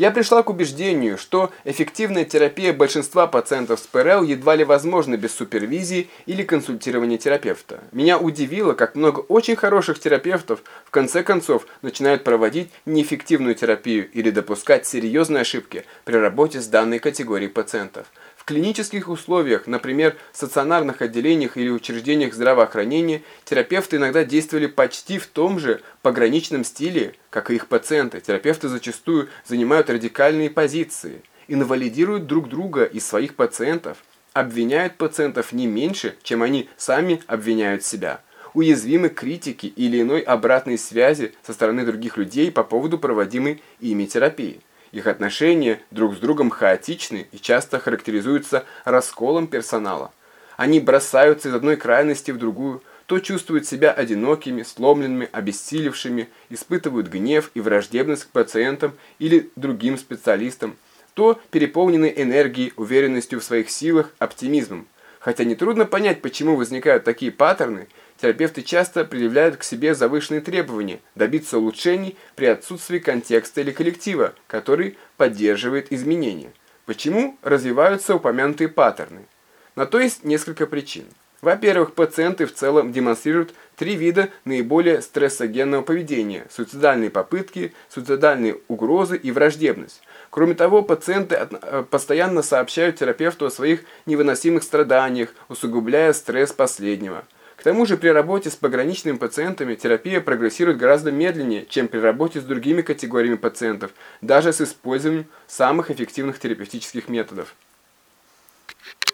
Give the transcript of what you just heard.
Я пришла к убеждению, что эффективная терапия большинства пациентов с ПРЛ едва ли возможна без супервизии или консультирования терапевта. Меня удивило, как много очень хороших терапевтов в конце концов начинают проводить неэффективную терапию или допускать серьезные ошибки при работе с данной категорией пациентов. Клинических условиях, например, в стационарных отделениях или учреждениях здравоохранения, терапевты иногда действовали почти в том же пограничном стиле, как и их пациенты. Терапевты зачастую занимают радикальные позиции, инвалидируют друг друга и своих пациентов, обвиняют пациентов не меньше, чем они сами обвиняют себя уязвимы критики или иной обратной связи со стороны других людей по поводу проводимой ими терапии. Их отношения друг с другом хаотичны и часто характеризуются расколом персонала. Они бросаются из одной крайности в другую, то чувствуют себя одинокими, сломленными, обессилевшими, испытывают гнев и враждебность к пациентам или другим специалистам, то переполнены энергией, уверенностью в своих силах, оптимизмом. Хотя нетрудно понять, почему возникают такие паттерны – терапевты часто предъявляют к себе завышенные требования добиться улучшений при отсутствии контекста или коллектива, который поддерживает изменения. Почему развиваются упомянутые паттерны? На то есть несколько причин. Во-первых, пациенты в целом демонстрируют три вида наиболее стрессогенного поведения – суицидальные попытки, суицидальные угрозы и враждебность. Кроме того, пациенты э, постоянно сообщают терапевту о своих невыносимых страданиях, усугубляя стресс последнего – к тому же при работе с пограничными пациентами терапия прогрессирует гораздо медленнее, чем при работе с другими категориями пациентов, даже с использованием самых эффективных терапевтических методов.